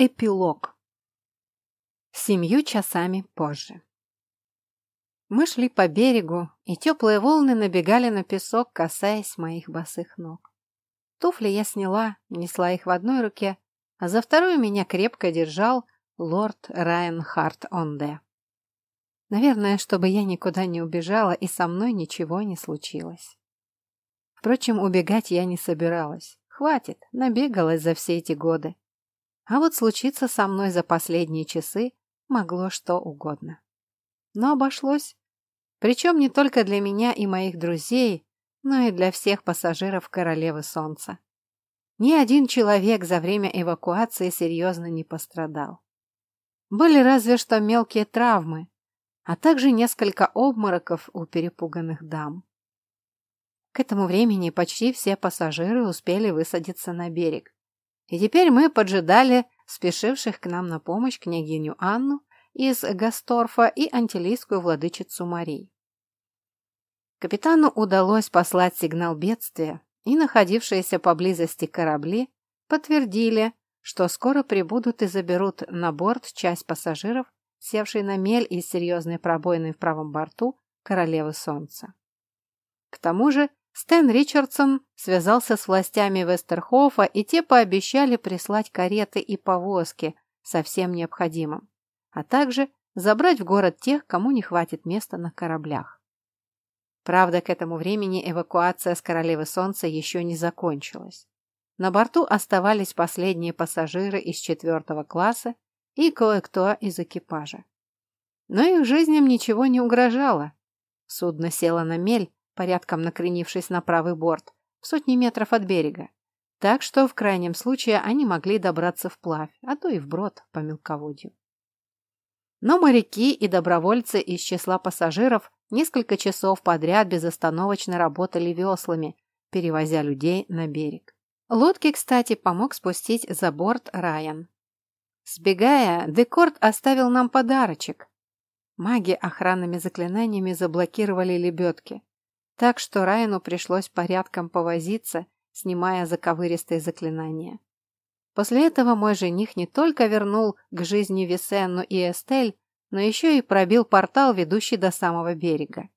Эпилог. Семью часами позже. Мы шли по берегу, и теплые волны набегали на песок, касаясь моих босых ног. Туфли я сняла, несла их в одной руке, а за вторую меня крепко держал лорд Райан Харт Онде. Наверное, чтобы я никуда не убежала и со мной ничего не случилось. Впрочем, убегать я не собиралась. Хватит, набегалась за все эти годы. А вот случиться со мной за последние часы могло что угодно. Но обошлось. Причем не только для меня и моих друзей, но и для всех пассажиров Королевы Солнца. Ни один человек за время эвакуации серьезно не пострадал. Были разве что мелкие травмы, а также несколько обмороков у перепуганных дам. К этому времени почти все пассажиры успели высадиться на берег. И теперь мы поджидали спешивших к нам на помощь княгиню Анну из Гасторфа и антилийскую владычицу Марии. Капитану удалось послать сигнал бедствия, и находившиеся поблизости корабли подтвердили, что скоро прибудут и заберут на борт часть пассажиров, севшей на мель и серьезной пробоиной в правом борту Королевы Солнца. К тому же Стэн Ричардсон связался с властями Вестерхофа, и те пообещали прислать кареты и повозки со всем необходимым, а также забрать в город тех, кому не хватит места на кораблях. Правда, к этому времени эвакуация с Королевы Солнца еще не закончилась. На борту оставались последние пассажиры из четвертого класса и кое-кто из экипажа. Но их жизням ничего не угрожало. Судно село на мель, порядком накренившись на правый борт, в сотни метров от берега. Так что в крайнем случае они могли добраться вплавь, а то и вброд по мелководью. Но моряки и добровольцы из числа пассажиров несколько часов подряд безостановочно работали веслами, перевозя людей на берег. Лодки, кстати, помог спустить за борт Райан. Сбегая, Декорт оставил нам подарочек. Маги охранными заклинаниями заблокировали лебедки так что Райану пришлось порядком повозиться, снимая заковыристые заклинания. После этого мой жених не только вернул к жизни Висенну и Эстель, но еще и пробил портал, ведущий до самого берега.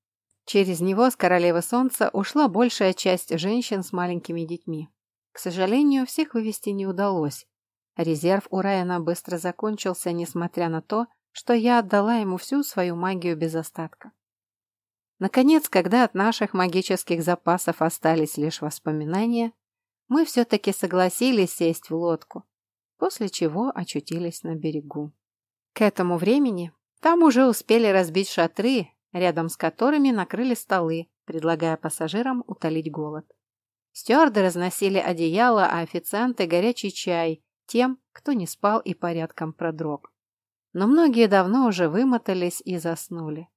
Через него с Королевы Солнца ушла большая часть женщин с маленькими детьми. К сожалению, всех вывести не удалось. Резерв у Райана быстро закончился, несмотря на то, что я отдала ему всю свою магию без остатка. Наконец, когда от наших магических запасов остались лишь воспоминания, мы все-таки согласились сесть в лодку, после чего очутились на берегу. К этому времени там уже успели разбить шатры, рядом с которыми накрыли столы, предлагая пассажирам утолить голод. Стюарды разносили одеяло, а официанты – горячий чай тем, кто не спал и порядком продрог. Но многие давно уже вымотались и заснули.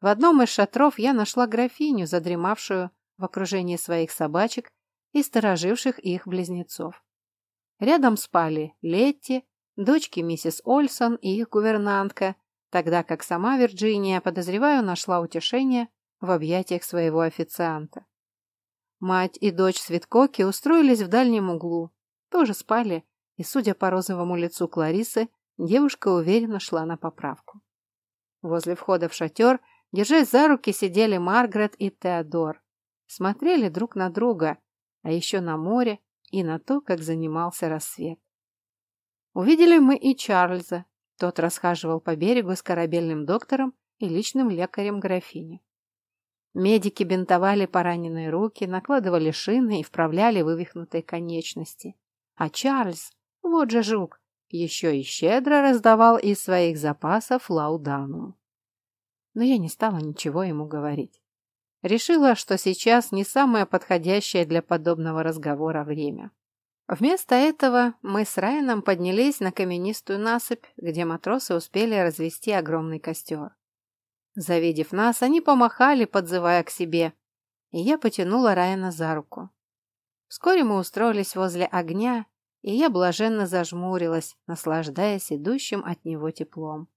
В одном из шатров я нашла графиню, задремавшую в окружении своих собачек и стороживших их близнецов. Рядом спали Летти, дочки миссис Ольсон и их гувернантка, тогда как сама Вирджиния, подозреваю, нашла утешение в объятиях своего официанта. Мать и дочь Светкоки устроились в дальнем углу, тоже спали, и, судя по розовому лицу Кларисы, девушка уверенно шла на поправку. Возле входа в шатер Держась за руки сидели Маргарет и Теодор. Смотрели друг на друга, а еще на море и на то, как занимался рассвет. Увидели мы и Чарльза. Тот расхаживал по берегу с корабельным доктором и личным лекарем графини. Медики бинтовали пораненные руки, накладывали шины и вправляли вывихнутые конечности. А Чарльз, вот же жук, еще и щедро раздавал из своих запасов лаудану но я не стала ничего ему говорить. Решила, что сейчас не самое подходящее для подобного разговора время. Вместо этого мы с Райаном поднялись на каменистую насыпь, где матросы успели развести огромный костер. Завидев нас, они помахали, подзывая к себе, и я потянула Райана за руку. Вскоре мы устроились возле огня, и я блаженно зажмурилась, наслаждаясь идущим от него теплом.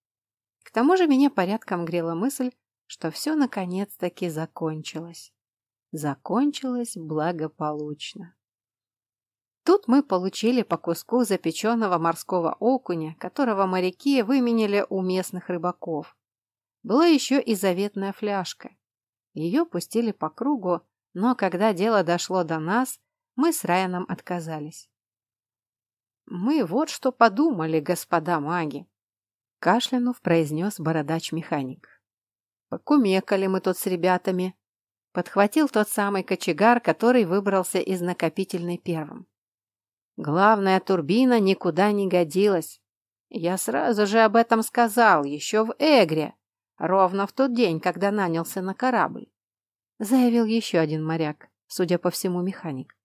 К тому же меня порядком грела мысль, что все наконец-таки закончилось. Закончилось благополучно. Тут мы получили по куску запеченного морского окуня, которого моряки выменили у местных рыбаков. Была еще и заветная фляжка. Ее пустили по кругу, но когда дело дошло до нас, мы с Райаном отказались. «Мы вот что подумали, господа маги», — кашлянув произнес бородач-механик. «Покумекали мы тут с ребятами», — подхватил тот самый кочегар, который выбрался из накопительной первым. Главная турбина никуда не годилась. Я сразу же об этом сказал, еще в Эгре, ровно в тот день, когда нанялся на корабль. Заявил еще один моряк, судя по всему, механик.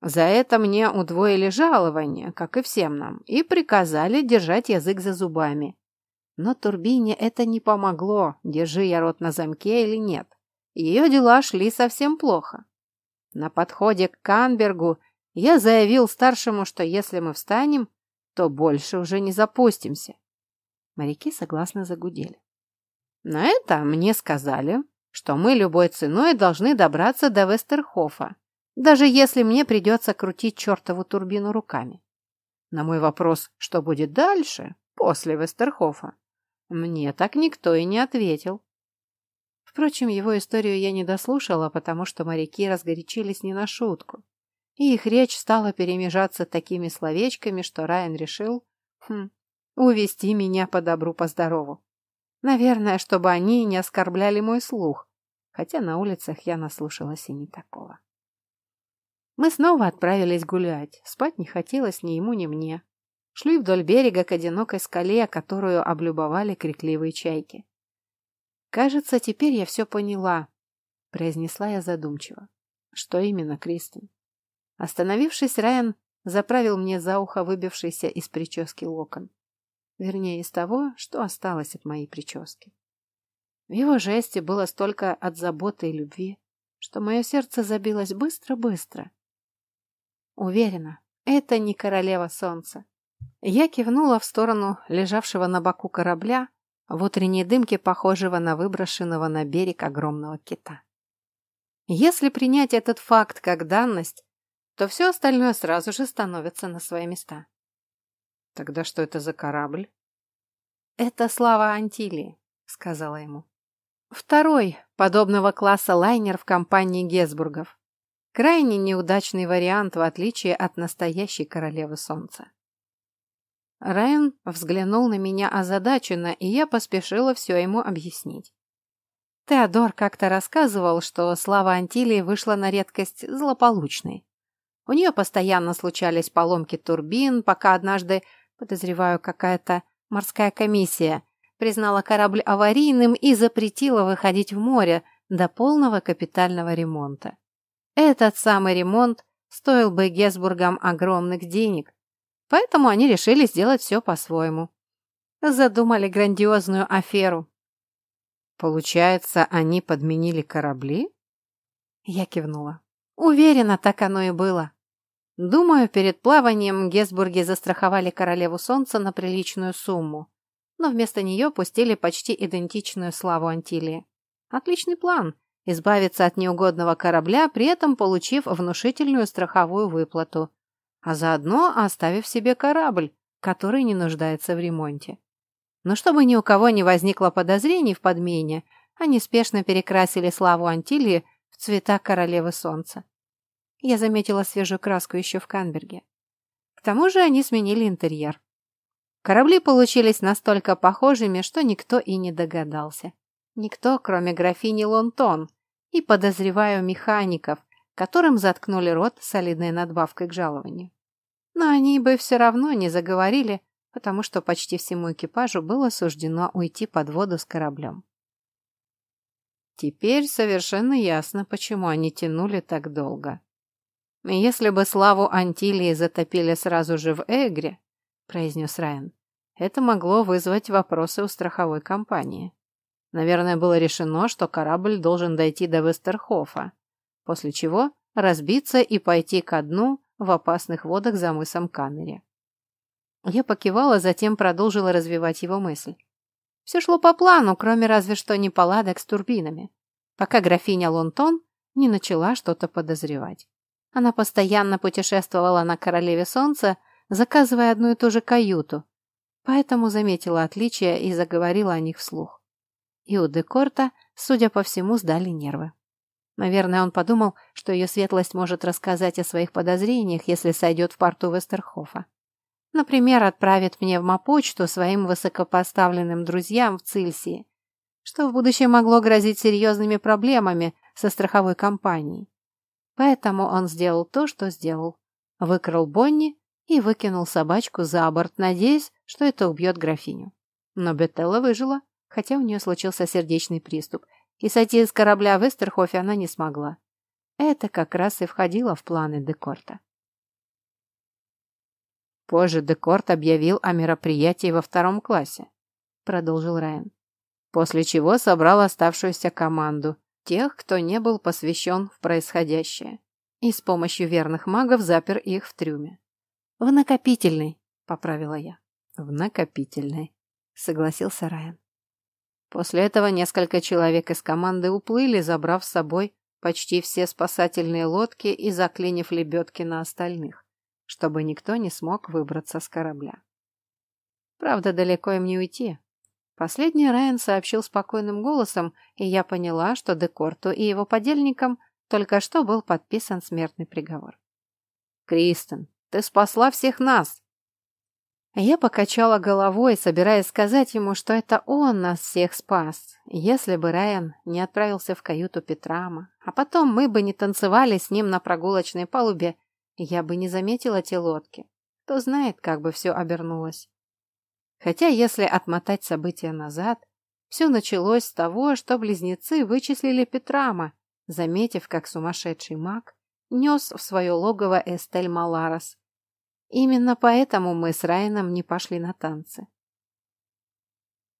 За это мне удвоили жалование, как и всем нам, и приказали держать язык за зубами. Но турбине это не помогло, держи я рот на замке или нет. Ее дела шли совсем плохо. На подходе к Канбергу я заявил старшему, что если мы встанем, то больше уже не запустимся. Моряки согласно загудели. На это мне сказали, что мы любой ценой должны добраться до Вестерхофа, даже если мне придется крутить чертову турбину руками. На мой вопрос, что будет дальше, после Вестерхофа, мне так никто и не ответил. Впрочем, его историю я не дослушала, потому что моряки разгорячились не на шутку и их речь стала перемежаться такими словечками, что Райан решил хм, увести меня по добру, по здорову. Наверное, чтобы они не оскорбляли мой слух, хотя на улицах я наслушалась и не такого. Мы снова отправились гулять. Спать не хотелось ни ему, ни мне. Шли вдоль берега к одинокой скале, которую облюбовали крикливые чайки. «Кажется, теперь я все поняла», — произнесла я задумчиво. «Что именно, Кристин?» Остановившись, Райан заправил мне за ухо выбившийся из прически локон. Вернее, из того, что осталось от моей прически. В его жесте было столько от заботы и любви, что мое сердце забилось быстро-быстро. Уверена, это не королева солнца. Я кивнула в сторону лежавшего на боку корабля, в утренней дымке похожего на выброшенного на берег огромного кита. Если принять этот факт как данность, то все остальное сразу же становится на свои места. Тогда что это за корабль? Это слава Антилии, сказала ему. Второй подобного класса лайнер в компании Гесбургов. Крайне неудачный вариант, в отличие от настоящей королевы солнца. Райан взглянул на меня озадаченно, и я поспешила все ему объяснить. Теодор как-то рассказывал, что слава Антилии вышла на редкость злополучной. У нее постоянно случались поломки турбин, пока однажды, подозреваю, какая-то морская комиссия признала корабль аварийным и запретила выходить в море до полного капитального ремонта. Этот самый ремонт стоил бы Гесбургам огромных денег, поэтому они решили сделать все по-своему. Задумали грандиозную аферу. Получается, они подменили корабли? Я кивнула. Уверена, так оно и было. Думаю, перед плаванием Гесбурги застраховали королеву солнца на приличную сумму, но вместо нее пустили почти идентичную славу Антилии. Отличный план – избавиться от неугодного корабля, при этом получив внушительную страховую выплату, а заодно оставив себе корабль, который не нуждается в ремонте. Но чтобы ни у кого не возникло подозрений в подмене, они спешно перекрасили славу Антилии в цвета королевы солнца. Я заметила свежую краску еще в Канберге. К тому же они сменили интерьер. Корабли получились настолько похожими, что никто и не догадался. Никто, кроме графини Лонтон и, подозреваю, механиков, которым заткнули рот солидной надбавкой к жалованию. Но они бы все равно не заговорили, потому что почти всему экипажу было суждено уйти под воду с кораблем. Теперь совершенно ясно, почему они тянули так долго. «Если бы славу Антилии затопили сразу же в Эгре», — произнес Райан, «это могло вызвать вопросы у страховой компании. Наверное, было решено, что корабль должен дойти до Вестерхофа, после чего разбиться и пойти ко дну в опасных водах за мысом Каннери». Я покивала, затем продолжила развивать его мысль. Все шло по плану, кроме разве что неполадок с турбинами, пока графиня Лонтон не начала что-то подозревать. Она постоянно путешествовала на Королеве Солнца, заказывая одну и ту же каюту, поэтому заметила отличия и заговорила о них вслух. И у Декорта, судя по всему, сдали нервы. Наверное, он подумал, что ее светлость может рассказать о своих подозрениях, если сойдет в порту Вестерхофа. Например, отправит мне в Мапочту своим высокопоставленным друзьям в Цильсии, что в будущем могло грозить серьезными проблемами со страховой компанией. Поэтому он сделал то, что сделал. Выкрал Бонни и выкинул собачку за борт, надеясь, что это убьет графиню. Но Бетелла выжила, хотя у нее случился сердечный приступ – и сойти с корабля в Эстерхофе она не смогла. Это как раз и входило в планы Декорта. Позже Декорт объявил о мероприятии во втором классе, продолжил Райан, после чего собрал оставшуюся команду, тех, кто не был посвящен в происходящее, и с помощью верных магов запер их в трюме. «В накопительной», — поправила я. «В накопительной», — согласился Райан. После этого несколько человек из команды уплыли, забрав с собой почти все спасательные лодки и заклинив лебедки на остальных, чтобы никто не смог выбраться с корабля. Правда, далеко им не уйти. Последний Райан сообщил спокойным голосом, и я поняла, что Декорту и его подельникам только что был подписан смертный приговор. «Кристен, ты спасла всех нас!» Я покачала головой, собираясь сказать ему, что это он нас всех спас. Если бы Райан не отправился в каюту Петрама, а потом мы бы не танцевали с ним на прогулочной палубе, я бы не заметила те лодки. Кто знает, как бы все обернулось. Хотя, если отмотать события назад, все началось с того, что близнецы вычислили Петрама, заметив, как сумасшедший маг нес в свое логово Эстель Маларос, Именно поэтому мы с Райаном не пошли на танцы.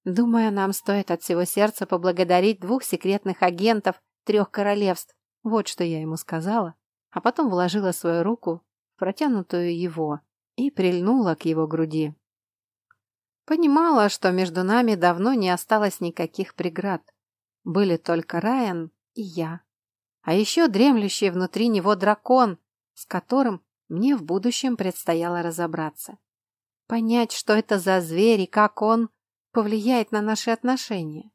Думаю, нам стоит от всего сердца поблагодарить двух секретных агентов трех королевств. Вот что я ему сказала, а потом вложила свою руку в протянутую его и прильнула к его груди. Понимала, что между нами давно не осталось никаких преград. Были только Райан и я. А еще дремлющий внутри него дракон, с которым мне в будущем предстояло разобраться. Понять, что это за зверь и как он повлияет на наши отношения.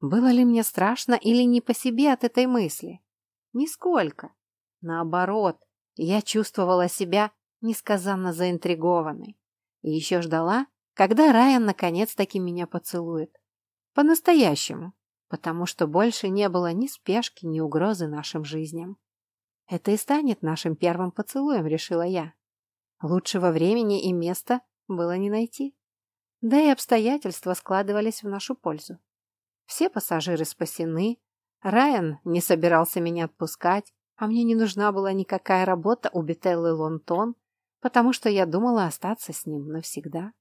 Было ли мне страшно или не по себе от этой мысли? Нисколько. Наоборот, я чувствовала себя несказанно заинтригованной. И еще ждала, когда Райан наконец-таки меня поцелует. По-настоящему, потому что больше не было ни спешки, ни угрозы нашим жизням. Это и станет нашим первым поцелуем, решила я. Лучшего времени и места было не найти. Да и обстоятельства складывались в нашу пользу. Все пассажиры спасены, Райан не собирался меня отпускать, а мне не нужна была никакая работа у Бетеллы Лонтон, потому что я думала остаться с ним навсегда.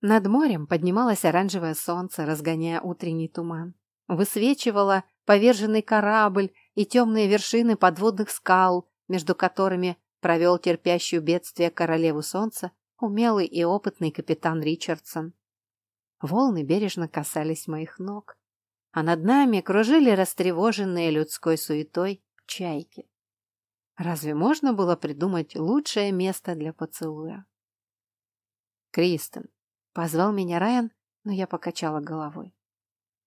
Над морем поднималось оранжевое солнце, разгоняя утренний туман. Высвечивало поверженный корабль и темные вершины подводных скал, между которыми провел терпящую бедствие королеву солнца умелый и опытный капитан Ричардсон. Волны бережно касались моих ног, а над нами кружили растревоженные людской суетой чайки. Разве можно было придумать лучшее место для поцелуя? Кристен, позвал меня Райан, но я покачала головой.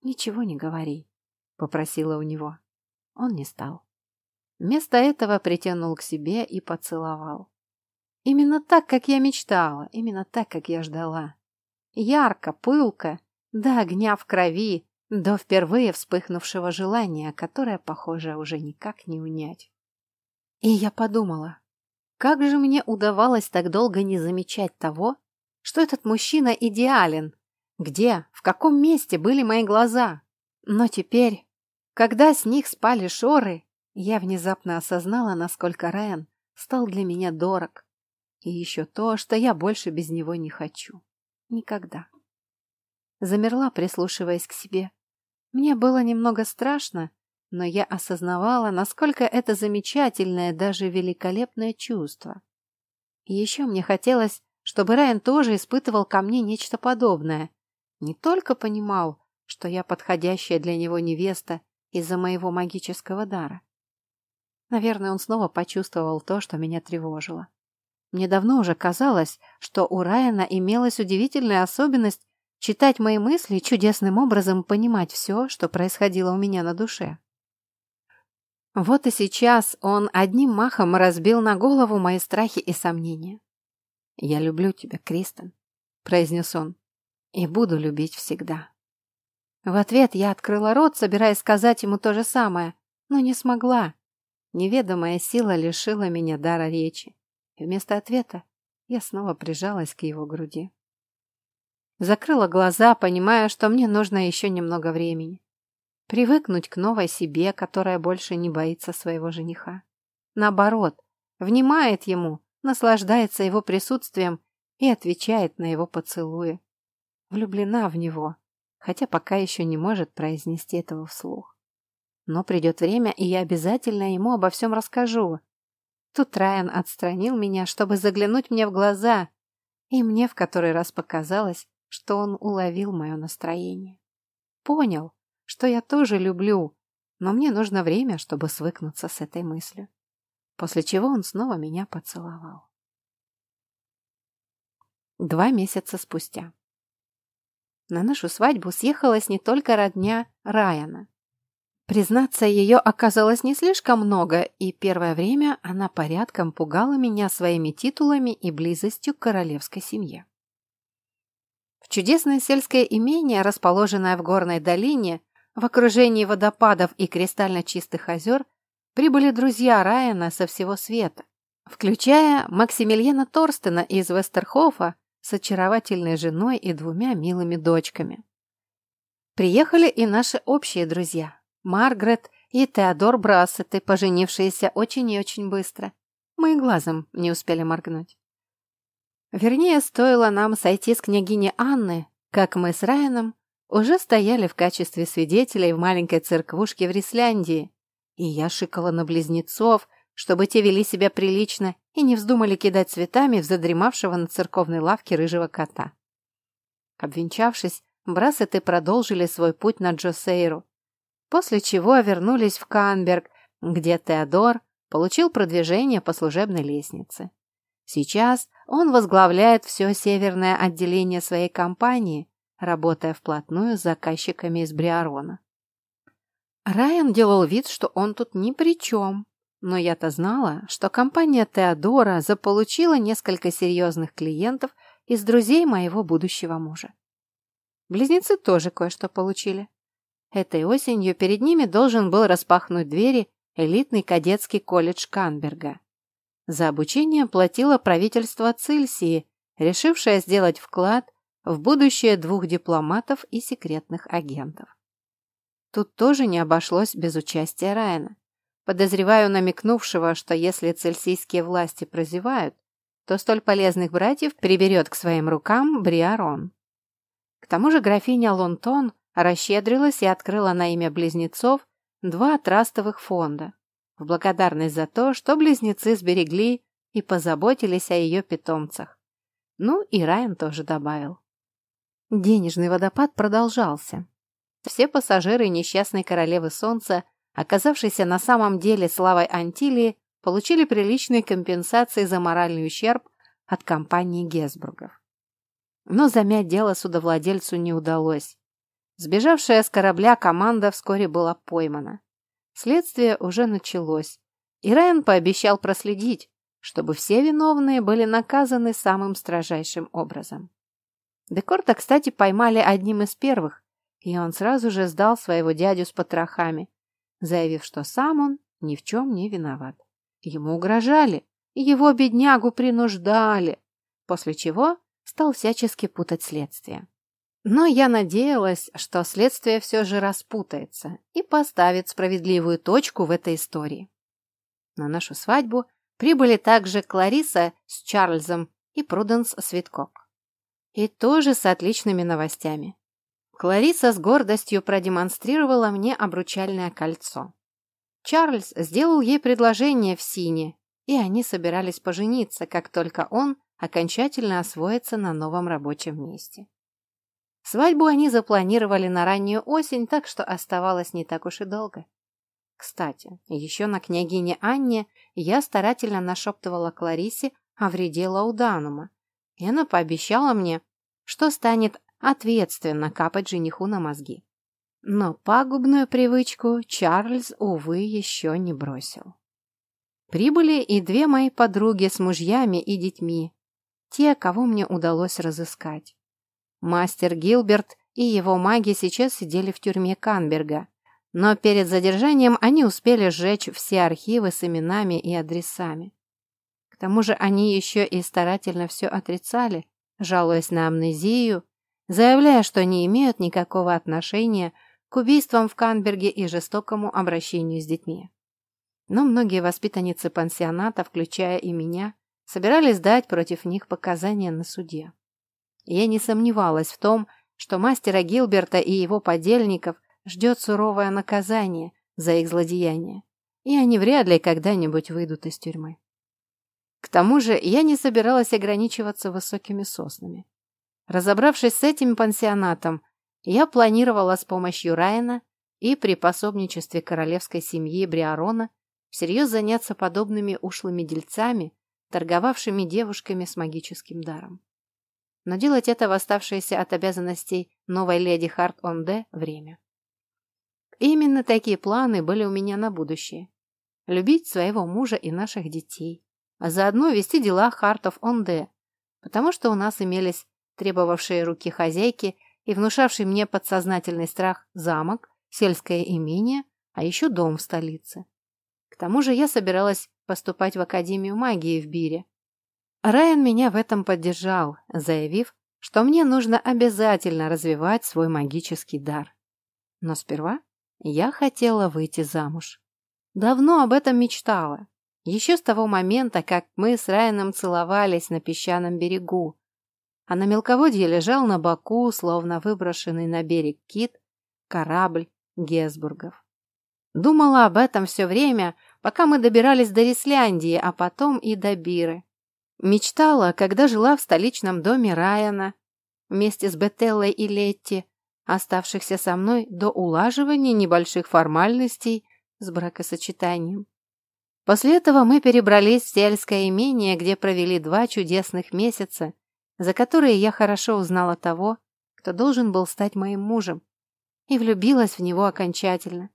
Ничего не говори, попросила у него. Он не стал. Вместо этого притянул к себе и поцеловал. Именно так, как я мечтала, именно так, как я ждала. Ярко, пылко, до огня в крови, до впервые вспыхнувшего желания, которое, похоже, уже никак не унять. И я подумала, как же мне удавалось так долго не замечать того, что этот мужчина идеален? Где, в каком месте были мои глаза? Но теперь когда с них спали шоры, я внезапно осознала, насколько Райан стал для меня дорог. И еще то, что я больше без него не хочу. Никогда. Замерла, прислушиваясь к себе. Мне было немного страшно, но я осознавала, насколько это замечательное, даже великолепное чувство. И еще мне хотелось, чтобы Райан тоже испытывал ко мне нечто подобное. Не только понимал, что я подходящая для него невеста, из-за моего магического дара. Наверное, он снова почувствовал то, что меня тревожило. Мне давно уже казалось, что у Райана имелась удивительная особенность читать мои мысли чудесным образом понимать все, что происходило у меня на душе. Вот и сейчас он одним махом разбил на голову мои страхи и сомнения. «Я люблю тебя, Кристен», — произнес он, — «и буду любить всегда». В ответ я открыла рот, собираясь сказать ему то же самое, но не смогла. Неведомая сила лишила меня дара речи. И вместо ответа я снова прижалась к его груди. Закрыла глаза, понимая, что мне нужно еще немного времени. Привыкнуть к новой себе, которая больше не боится своего жениха. Наоборот, внимает ему, наслаждается его присутствием и отвечает на его поцелуи. Влюблена в него, хотя пока еще не может произнести этого вслух. Но придет время, и я обязательно ему обо всем расскажу. Тут Райан отстранил меня, чтобы заглянуть мне в глаза, и мне в который раз показалось, что он уловил мое настроение. Понял, что я тоже люблю, но мне нужно время, чтобы свыкнуться с этой мыслью. После чего он снова меня поцеловал. Два месяца спустя. На нашу свадьбу съехалась не только родня Райана. Признаться, ее оказалось не слишком много, и первое время она порядком пугала меня своими титулами и близостью к королевской семье. В чудесное сельское имение, расположенное в горной долине, в окружении водопадов и кристально чистых озер, прибыли друзья Райана со всего света, включая Максимилиана Торстена из Вестерхофа с очаровательной женой и двумя милыми дочками. Приехали и наши общие друзья Маргарет и Теодор Брассеты, поженившиеся очень и очень быстро. Мы глазом не успели моргнуть. Вернее, стоило нам сойти с княгини Анны, как мы с Райаном уже стояли в качестве свидетелей в маленькой церквушке в Рисляндии, и я шикала на близнецов, чтобы те вели себя прилично и не вздумали кидать цветами в задремавшего на церковной лавке рыжего кота. Обвенчавшись, Брассеты продолжили свой путь на Джосейру, после чего вернулись в Канберг, где Теодор получил продвижение по служебной лестнице. Сейчас он возглавляет все северное отделение своей компании, работая вплотную с заказчиками из Бриарона. Райан делал вид, что он тут ни при чем, но я-то знала, что компания Теодора заполучила несколько серьезных клиентов из друзей моего будущего мужа. Близнецы тоже кое-что получили. Этой осенью перед ними должен был распахнуть двери элитный кадетский колледж Канберга. За обучение платило правительство Цильсии, решившее сделать вклад в будущее двух дипломатов и секретных агентов. Тут тоже не обошлось без участия Райана. Подозреваю намекнувшего, что если цельсийские власти прозевают, то столь полезных братьев приберет к своим рукам Бриарон. К тому же графиня Лонтон расщедрилась и открыла на имя близнецов два трастовых фонда в благодарность за то, что близнецы сберегли и позаботились о ее питомцах. Ну и Райан тоже добавил. Денежный водопад продолжался. Все пассажиры несчастной королевы солнца, оказавшиеся на самом деле славой Антилии, получили приличные компенсации за моральный ущерб от компании Гесбургов. Но замять дело судовладельцу не удалось. Сбежавшая с корабля команда вскоре была поймана. Следствие уже началось, и Райан пообещал проследить, чтобы все виновные были наказаны самым строжайшим образом. Декорта, кстати, поймали одним из первых, и он сразу же сдал своего дядю с потрохами, заявив, что сам он ни в чем не виноват. Ему угрожали, его беднягу принуждали, после чего стал всячески путать следствие. Но я надеялась, что следствие все же распутается и поставит справедливую точку в этой истории. На нашу свадьбу прибыли также Клариса с Чарльзом и Пруденс с Виткок. И тоже с отличными новостями. Клариса с гордостью продемонстрировала мне обручальное кольцо. Чарльз сделал ей предложение в Сине, и они собирались пожениться, как только он окончательно освоится на новом рабочем месте. Свадьбу они запланировали на раннюю осень, так что оставалось не так уж и долго. Кстати, еще на княгине Анне я старательно нашептывала Кларисе о вреде лауданума, и она пообещала мне, что станет ответственно капать жениху на мозги. Но пагубную привычку Чарльз, увы, еще не бросил. Прибыли и две мои подруги с мужьями и детьми, те, кого мне удалось разыскать. Мастер Гилберт и его маги сейчас сидели в тюрьме Канберга, но перед задержанием они успели сжечь все архивы с именами и адресами. К тому же они еще и старательно все отрицали, жалуясь на амнезию, заявляя, что не имеют никакого отношения к убийствам в Канберге и жестокому обращению с детьми. Но многие воспитанницы пансионата, включая и меня, собирались дать против них показания на суде. Я не сомневалась в том, что мастера Гилберта и его подельников ждет суровое наказание за их злодеяние, и они вряд ли когда-нибудь выйдут из тюрьмы. К тому же я не собиралась ограничиваться высокими соснами. Разобравшись с этим пансионатом, я планировала с помощью Райана и при пособничестве королевской семьи Бриарона всерьез заняться подобными ушлыми дельцами, торговавшими девушками с магическим даром. Но делать это в оставшееся от обязанностей новой леди Харт-Онде время. Именно такие планы были у меня на будущее. Любить своего мужа и наших детей, а заодно вести дела Хартов-Онде, потому что у нас имелись требовавшие руки хозяйки и внушавший мне подсознательный страх замок, сельское имение, а еще дом в столице. К тому же я собиралась поступать в Академию магии в Бире. Райан меня в этом поддержал, заявив, что мне нужно обязательно развивать свой магический дар. Но сперва я хотела выйти замуж. Давно об этом мечтала. Еще с того момента, как мы с Райаном целовались на песчаном берегу, а на мелководье лежал на боку, словно выброшенный на берег кит, корабль Гесбургов. Думала об этом все время, пока мы добирались до Рисляндии, а потом и до Биры. Мечтала, когда жила в столичном доме Райана, вместе с Бетеллой и Летти, оставшихся со мной до улаживания небольших формальностей с бракосочетанием. После этого мы перебрались в сельское имение, где провели два чудесных месяца, за которые я хорошо узнала того, кто должен был стать моим мужем, и влюбилась в него окончательно.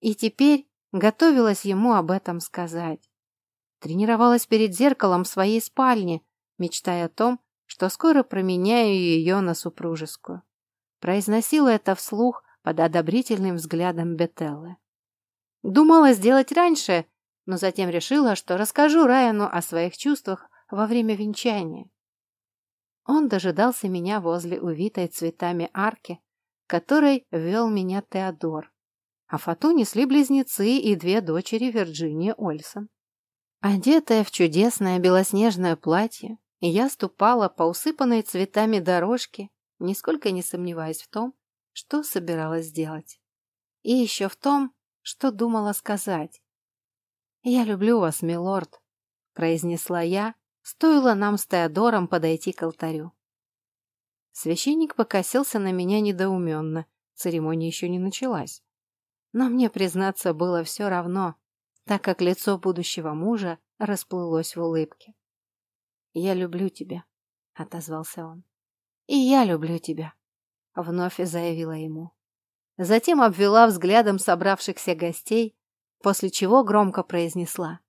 И теперь готовилась ему об этом сказать. Тренировалась перед зеркалом в своей спальни, мечтая о том, что скоро променяю ее на супружескую. Произносила это вслух под одобрительным взглядом Бетеллы. Думала сделать раньше, но затем решила, что расскажу Райану о своих чувствах во время венчания. Он дожидался меня возле увитой цветами арки, которой вел меня Теодор. А Фату несли близнецы и две дочери Вирджинии Ольсон. Одетая в чудесное белоснежное платье, я ступала по усыпанной цветами дорожке, нисколько не сомневаясь в том, что собиралась сделать. И еще в том, что думала сказать. «Я люблю вас, милорд», — произнесла я, Стоило нам с Теодором подойти к алтарю. Священник покосился на меня недоуменно. Церемония еще не началась. Но мне, признаться, было все равно, так как лицо будущего мужа расплылось в улыбке. «Я люблю тебя», — отозвался он. «И я люблю тебя», — вновь заявила ему. Затем обвела взглядом собравшихся гостей, после чего громко произнесла.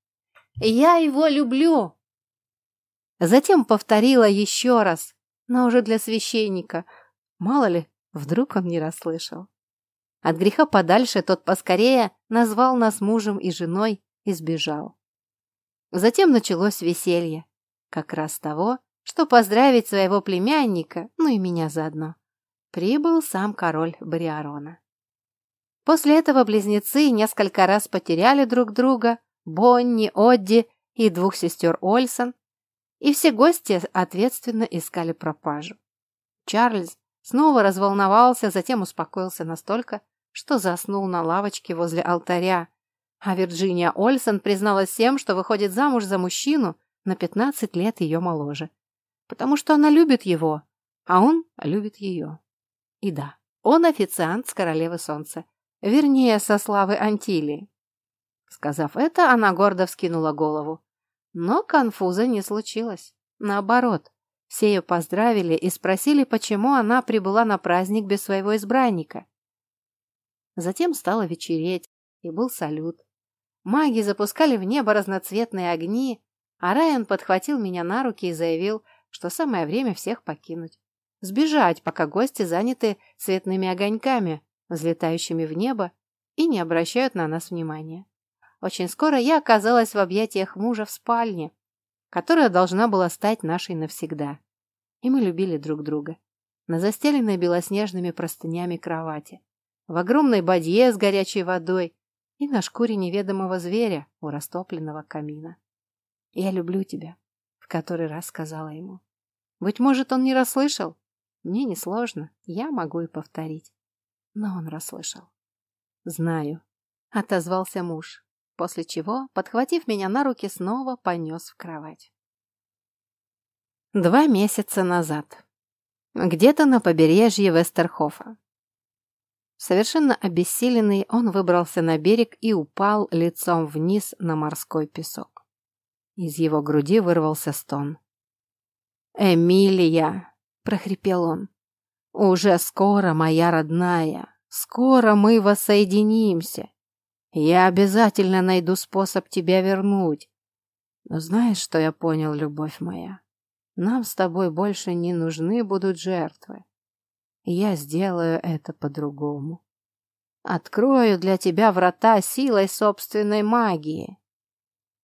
«Я его люблю!» Затем повторила еще раз, но уже для священника. Мало ли, вдруг он не расслышал. От греха подальше тот поскорее назвал нас мужем и женой и сбежал. Затем началось веселье. Как раз того, что поздравить своего племянника, ну и меня заодно. Прибыл сам король Бариарона. После этого близнецы несколько раз потеряли друг друга, Бонни, Одди и двух сестер Ольсон, и все гости ответственно искали пропажу. Чарльз снова разволновался, затем успокоился настолько, что заснул на лавочке возле алтаря, а Вирджиния Ольсон призналась всем, что выходит замуж за мужчину на 15 лет ее моложе, потому что она любит его, а он любит ее. И да, он официант с королевы солнца, вернее, со славы Антилии. Сказав это, она гордо вскинула голову. Но конфуза не случилось. Наоборот, все ее поздравили и спросили, почему она прибыла на праздник без своего избранника. Затем стало вечереть, и был салют. Маги запускали в небо разноцветные огни, а Райан подхватил меня на руки и заявил, что самое время всех покинуть. Сбежать, пока гости заняты цветными огоньками, взлетающими в небо, и не обращают на нас внимания. Очень скоро я оказалась в объятиях мужа в спальне, которая должна была стать нашей навсегда. И мы любили друг друга. На застеленной белоснежными простынями кровати, в огромной бадье с горячей водой и на шкуре неведомого зверя у растопленного камина. «Я люблю тебя», — в который раз сказала ему. Быть может, он не расслышал? Мне несложно, я могу и повторить. Но он расслышал. «Знаю», — отозвался муж после чего, подхватив меня на руки, снова понес в кровать. Два месяца назад. Где-то на побережье Вестерхофа. Совершенно обессиленный, он выбрался на берег и упал лицом вниз на морской песок. Из его груди вырвался стон. «Эмилия!» — прохрипел он. «Уже скоро, моя родная, скоро мы воссоединимся. Я обязательно найду способ тебя вернуть. Но знаешь, что я понял, любовь моя? Нам с тобой больше не нужны будут жертвы. Я сделаю это по-другому. Открою для тебя врата силой собственной магии.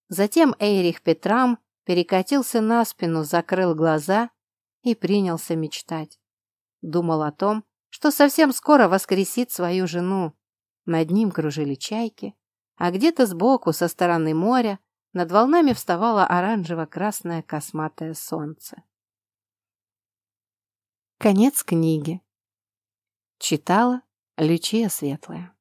Затем Эйрих Петрам перекатился на спину, закрыл глаза и принялся мечтать. Думал о том, что совсем скоро воскресит свою жену, над ним кружили чайки, а где-то сбоку, со стороны моря, над волнами вставало оранжево-красное косматое солнце. Конец книги. Читала Лючия Светлая.